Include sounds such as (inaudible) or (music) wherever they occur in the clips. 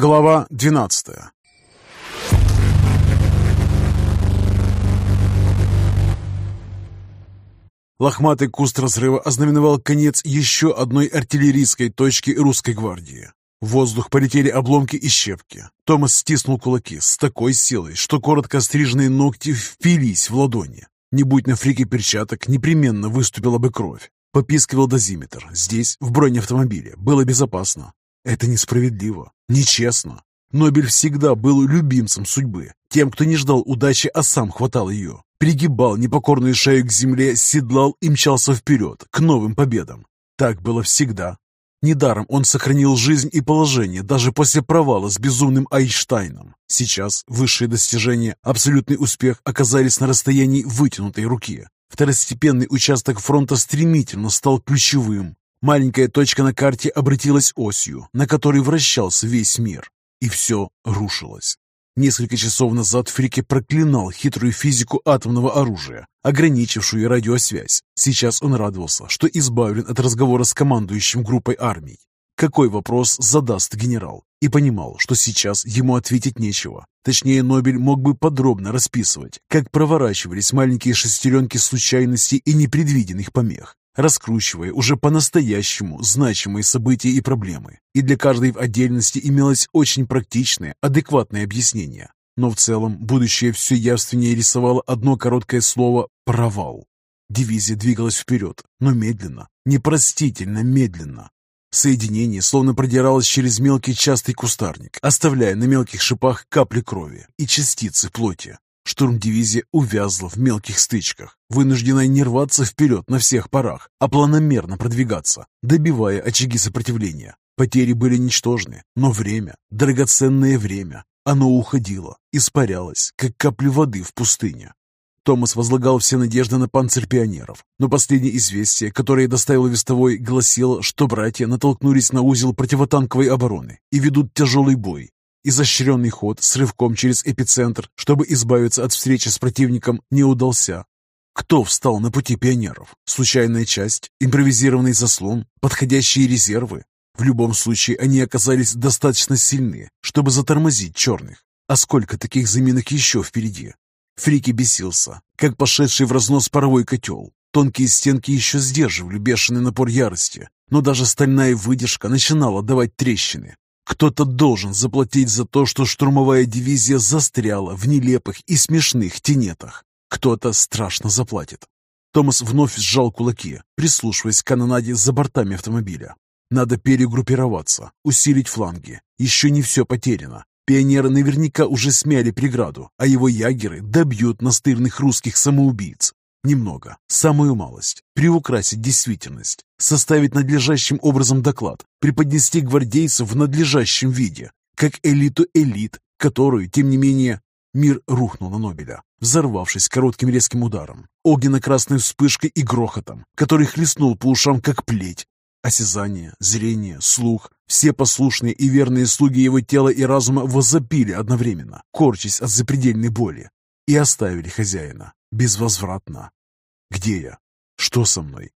Глава 12 Лохматый куст разрыва ознаменовал конец еще одной артиллерийской точки русской гвардии. В воздух полетели обломки и щепки. Томас стиснул кулаки с такой силой, что коротко стриженные ногти впились в ладони. Не будь на фрике перчаток, непременно выступила бы кровь. Попискивал дозиметр. Здесь, в бронеавтомобиле, было безопасно. Это несправедливо, нечестно. Нобель всегда был любимцем судьбы, тем, кто не ждал удачи, а сам хватал ее. Пригибал непокорную шею к земле, седлал и мчался вперед, к новым победам. Так было всегда. Недаром он сохранил жизнь и положение даже после провала с безумным Айнштейном. Сейчас высшие достижения, абсолютный успех оказались на расстоянии вытянутой руки. Второстепенный участок фронта стремительно стал ключевым. Маленькая точка на карте обратилась осью, на которой вращался весь мир. И все рушилось. Несколько часов назад Фрике проклинал хитрую физику атомного оружия, ограничившую радиосвязь. Сейчас он радовался, что избавлен от разговора с командующим группой армий. Какой вопрос задаст генерал? И понимал, что сейчас ему ответить нечего. Точнее, Нобель мог бы подробно расписывать, как проворачивались маленькие шестеренки случайностей и непредвиденных помех, раскручивая уже по-настоящему значимые события и проблемы. И для каждой в отдельности имелось очень практичное, адекватное объяснение. Но в целом будущее все явственнее рисовало одно короткое слово «провал». Дивизия двигалась вперед, но медленно, непростительно медленно. Соединение словно продиралось через мелкий частый кустарник, оставляя на мелких шипах капли крови и частицы плоти. Штурм-дивизия увязла в мелких стычках, вынужденная не рваться вперед на всех парах, а планомерно продвигаться, добивая очаги сопротивления. Потери были ничтожны, но время, драгоценное время, оно уходило, испарялось, как капли воды в пустыне. Томас возлагал все надежды на панцирь пионеров, но последнее известие, которое доставил Вестовой, гласило, что братья натолкнулись на узел противотанковой обороны и ведут тяжелый бой, Изощренный ход с рывком через эпицентр, чтобы избавиться от встречи с противником, не удался. Кто встал на пути пионеров? Случайная часть? Импровизированный заслон? Подходящие резервы? В любом случае, они оказались достаточно сильны, чтобы затормозить черных. А сколько таких заминок еще впереди? Фрики бесился, как пошедший в разнос паровой котел. Тонкие стенки еще сдерживали бешеный напор ярости, но даже стальная выдержка начинала давать трещины. Кто-то должен заплатить за то, что штурмовая дивизия застряла в нелепых и смешных тенетах. Кто-то страшно заплатит. Томас вновь сжал кулаки, прислушиваясь к канонаде за бортами автомобиля. Надо перегруппироваться, усилить фланги. Еще не все потеряно. Пионеры наверняка уже смяли преграду, а его ягеры добьют настырных русских самоубийц. Немного, самую малость, приукрасить действительность, составить надлежащим образом доклад, преподнести гвардейцев в надлежащем виде, как элиту элит, которую, тем не менее, мир рухнул на Нобеля, взорвавшись коротким резким ударом, огненно-красной вспышкой и грохотом, который хлестнул по ушам, как плеть. Осязание, зрение, слух, все послушные и верные слуги его тела и разума возопили одновременно, корчась от запредельной боли, и оставили хозяина, безвозвратно. Где я? Что со мной?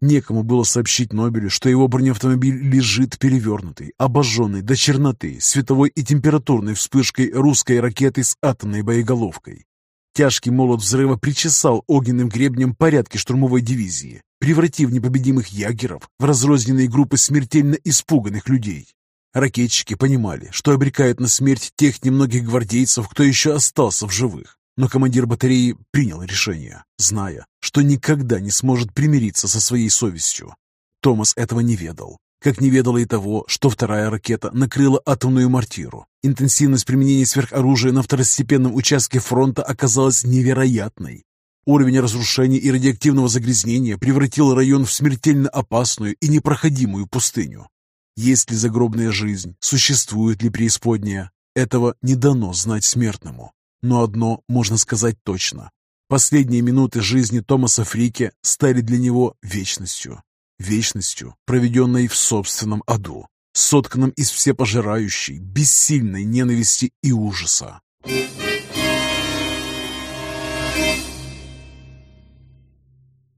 Некому было сообщить Нобелю, что его бронеавтомобиль лежит перевернутый, обожженный до черноты, световой и температурной вспышкой русской ракеты с атомной боеголовкой. Тяжкий молот взрыва причесал огненным гребнем порядки штурмовой дивизии, превратив непобедимых ягеров в разрозненные группы смертельно испуганных людей. Ракетчики понимали, что обрекают на смерть тех немногих гвардейцев, кто еще остался в живых. Но командир батареи принял решение, зная, что никогда не сможет примириться со своей совестью. Томас этого не ведал, как не ведал и того, что вторая ракета накрыла атомную мортиру. Интенсивность применения сверхоружия на второстепенном участке фронта оказалась невероятной. Уровень разрушения и радиоактивного загрязнения превратил район в смертельно опасную и непроходимую пустыню. Есть ли загробная жизнь, существует ли преисподняя, этого не дано знать смертному. Но одно можно сказать точно. Последние минуты жизни Томаса Фрике стали для него вечностью. Вечностью, проведенной в собственном аду, сотканном из всепожирающей, бессильной ненависти и ужаса.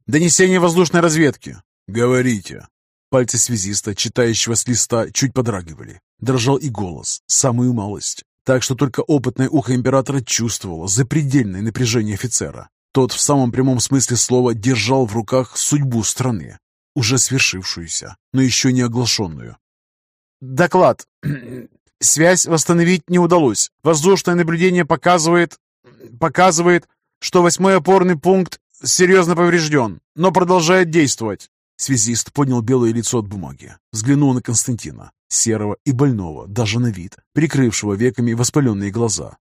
«Донесение воздушной разведки!» «Говорите!» Пальцы связиста, читающего с листа, чуть подрагивали. Дрожал и голос, самую малость. Так что только опытное ухо императора чувствовало запредельное напряжение офицера. Тот в самом прямом смысле слова держал в руках судьбу страны, уже свершившуюся, но еще не оглашенную. «Доклад. (clears throat) Связь восстановить не удалось. Воздушное наблюдение показывает... показывает, что восьмой опорный пункт серьезно поврежден, но продолжает действовать. Связист поднял белое лицо от бумаги, взглянул на Константина, серого и больного, даже на вид, прикрывшего веками воспаленные глаза.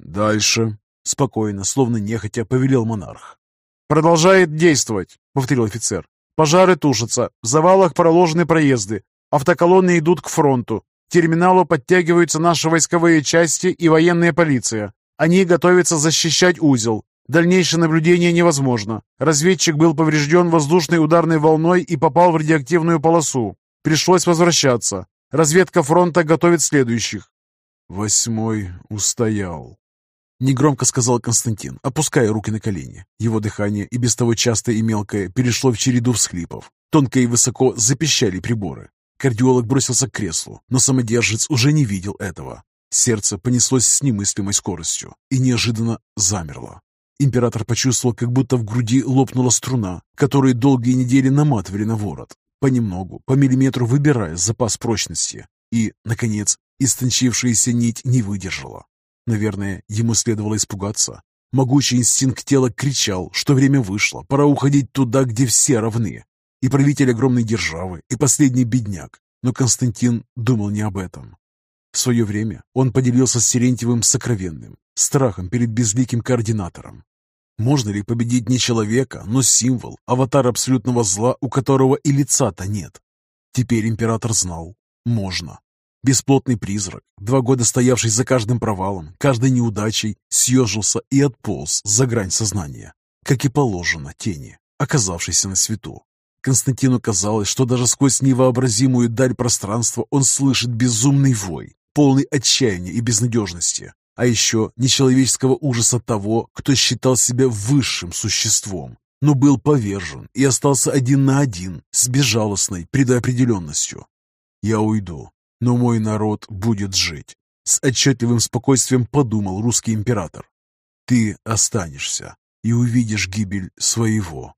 «Дальше», — спокойно, словно нехотя, повелел монарх. «Продолжает действовать», — повторил офицер. «Пожары тушатся, в завалах проложены проезды, автоколонны идут к фронту, к терминалу подтягиваются наши войсковые части и военная полиция. Они готовятся защищать узел, Дальнейшее наблюдение невозможно. Разведчик был поврежден воздушной ударной волной и попал в радиоактивную полосу. Пришлось возвращаться. Разведка фронта готовит следующих. «Восьмой устоял», — негромко сказал Константин, опуская руки на колени. Его дыхание, и без того частое и мелкое, перешло в череду всхлипов. Тонко и высоко запищали приборы. Кардиолог бросился к креслу, но самодержец уже не видел этого. Сердце понеслось с немыслимой скоростью и неожиданно замерло. Император почувствовал, как будто в груди лопнула струна, которую долгие недели наматывали на ворот, понемногу, по миллиметру выбирая запас прочности. И, наконец, истончившаяся нить не выдержала. Наверное, ему следовало испугаться. Могучий инстинкт тела кричал, что время вышло, пора уходить туда, где все равны. И правитель огромной державы, и последний бедняк. Но Константин думал не об этом. В свое время он поделился с Сирентьевым сокровенным, страхом перед безликим координатором. Можно ли победить не человека, но символ, аватар абсолютного зла, у которого и лица-то нет? Теперь император знал. Можно. Бесплотный призрак, два года стоявший за каждым провалом, каждой неудачей, съежился и отполз за грань сознания, как и положено тени, оказавшейся на свету. Константину казалось, что даже сквозь невообразимую даль пространства он слышит безумный вой, полный отчаяния и безнадежности, а еще нечеловеческого ужаса того, кто считал себя высшим существом, но был повержен и остался один на один с безжалостной предопределенностью. «Я уйду, но мой народ будет жить», — с отчетливым спокойствием подумал русский император. «Ты останешься и увидишь гибель своего».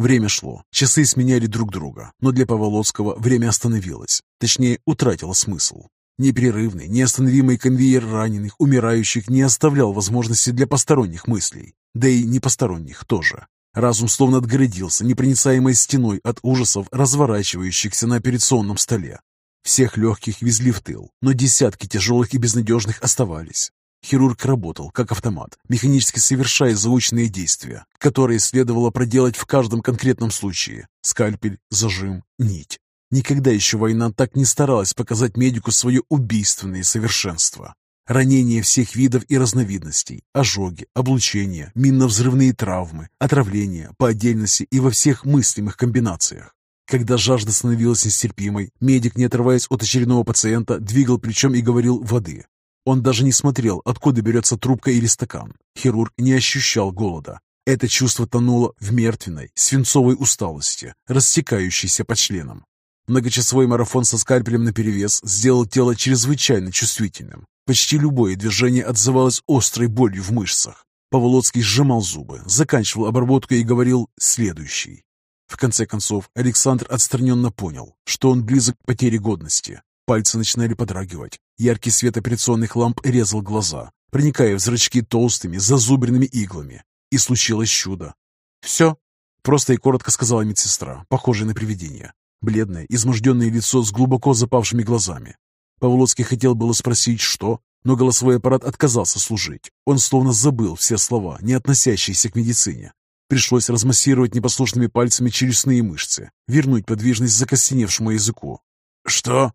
Время шло, часы сменяли друг друга, но для Поволоцкого время остановилось, точнее, утратило смысл. Непрерывный, неостановимый конвейер раненых, умирающих не оставлял возможности для посторонних мыслей, да и непосторонних тоже. Разум словно отгородился непроницаемой стеной от ужасов, разворачивающихся на операционном столе. Всех легких везли в тыл, но десятки тяжелых и безнадежных оставались. Хирург работал, как автомат, механически совершая заученные действия, которые следовало проделать в каждом конкретном случае. Скальпель, зажим, нить. Никогда еще война так не старалась показать медику свое убийственное совершенство. Ранения всех видов и разновидностей, ожоги, облучения, минно-взрывные травмы, отравления по отдельности и во всех мыслимых комбинациях. Когда жажда становилась нестерпимой, медик, не отрываясь от очередного пациента, двигал плечом и говорил «воды». Он даже не смотрел, откуда берется трубка или стакан. Хирург не ощущал голода. Это чувство тонуло в мертвенной, свинцовой усталости, растекающейся по членам. Многочасовой марафон со скальпелем наперевес сделал тело чрезвычайно чувствительным. Почти любое движение отзывалось острой болью в мышцах. Поволоцкий сжимал зубы, заканчивал обработку и говорил «следующий». В конце концов, Александр отстраненно понял, что он близок к потере годности. Пальцы начинали подрагивать. Яркий свет операционных ламп резал глаза, проникая в зрачки толстыми, зазубренными иглами. И случилось чудо. «Все», — просто и коротко сказала медсестра, похожая на привидение. Бледное, изможденное лицо с глубоко запавшими глазами. Павлоцкий хотел было спросить, что, но голосовой аппарат отказался служить. Он словно забыл все слова, не относящиеся к медицине. Пришлось размассировать непослушными пальцами челюстные мышцы, вернуть подвижность закостеневшему языку. «Что?»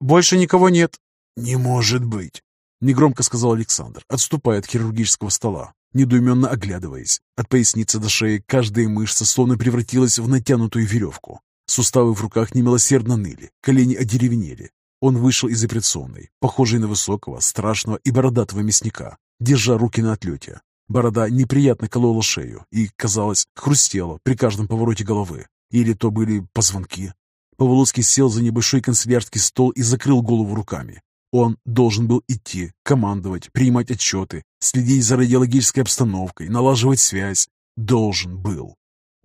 «Больше никого нет». «Не может быть», — негромко сказал Александр, отступая от хирургического стола, недоуменно оглядываясь. От поясницы до шеи каждая мышца словно превратилась в натянутую веревку. Суставы в руках немилосердно ныли, колени одеревенели. Он вышел из операционной, похожий на высокого, страшного и бородатого мясника, держа руки на отлете. Борода неприятно колола шею и, казалось, хрустела при каждом повороте головы. Или то были позвонки. Поволоцкий сел за небольшой канцелярский стол и закрыл голову руками. Он должен был идти, командовать, принимать отчеты, следить за радиологической обстановкой, налаживать связь. Должен был.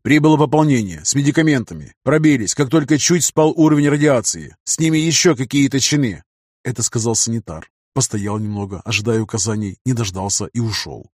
Прибыло пополнение с медикаментами. Пробились, как только чуть спал уровень радиации. С ними еще какие-то чины. Это сказал санитар. Постоял немного, ожидая указаний, не дождался и ушел.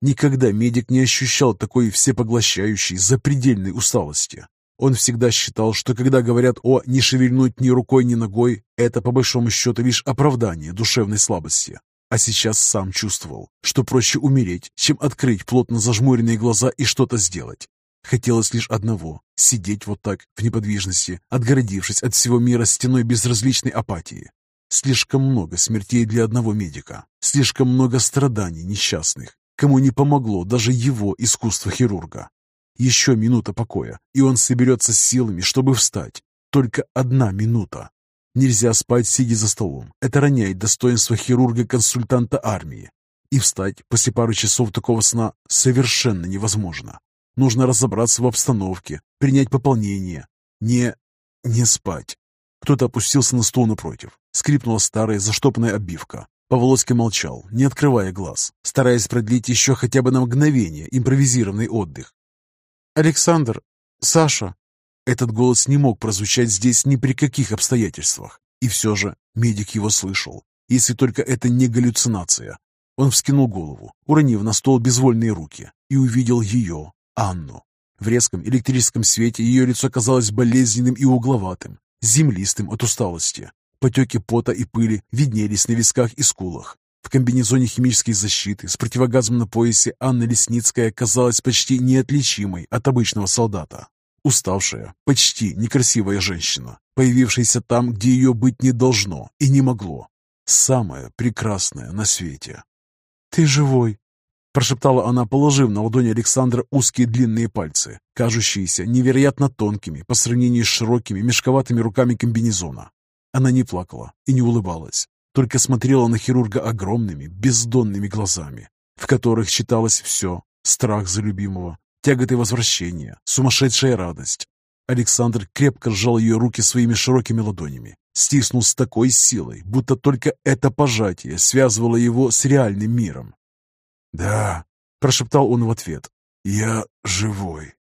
Никогда медик не ощущал такой всепоглощающей, запредельной усталости. Он всегда считал, что когда говорят о «не шевельнуть ни рукой, ни ногой», это по большому счету лишь оправдание душевной слабости. А сейчас сам чувствовал, что проще умереть, чем открыть плотно зажмуренные глаза и что-то сделать. Хотелось лишь одного — сидеть вот так, в неподвижности, отгородившись от всего мира стеной безразличной апатии. Слишком много смертей для одного медика, слишком много страданий несчастных, кому не помогло даже его искусство хирурга. Еще минута покоя, и он соберется с силами, чтобы встать. Только одна минута. Нельзя спать, сидя за столом. Это роняет достоинство хирурга-консультанта армии. И встать после пары часов такого сна совершенно невозможно. Нужно разобраться в обстановке, принять пополнение. Не... не спать. Кто-то опустился на стул напротив. Скрипнула старая заштопанная обивка. Поволоцкий молчал, не открывая глаз, стараясь продлить еще хотя бы на мгновение импровизированный отдых. «Александр! Саша!» Этот голос не мог прозвучать здесь ни при каких обстоятельствах. И все же медик его слышал, если только это не галлюцинация. Он вскинул голову, уронив на стол безвольные руки, и увидел ее, Анну. В резком электрическом свете ее лицо казалось болезненным и угловатым, землистым от усталости. Потеки пота и пыли виднелись на висках и скулах. В комбинезоне химической защиты с противогазом на поясе Анна Лесницкая казалась почти неотличимой от обычного солдата. Уставшая, почти некрасивая женщина, появившаяся там, где ее быть не должно и не могло. Самая прекрасная на свете. «Ты живой!» прошептала она, положив на ладони Александра узкие длинные пальцы, кажущиеся невероятно тонкими по сравнению с широкими мешковатыми руками комбинезона. Она не плакала и не улыбалась, только смотрела на хирурга огромными, бездонными глазами, в которых читалось все — страх за любимого, тяготы возвращения, сумасшедшая радость. Александр крепко сжал ее руки своими широкими ладонями, стиснул с такой силой, будто только это пожатие связывало его с реальным миром. «Да», — прошептал он в ответ, — «я живой».